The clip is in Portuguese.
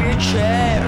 arbitrary girl.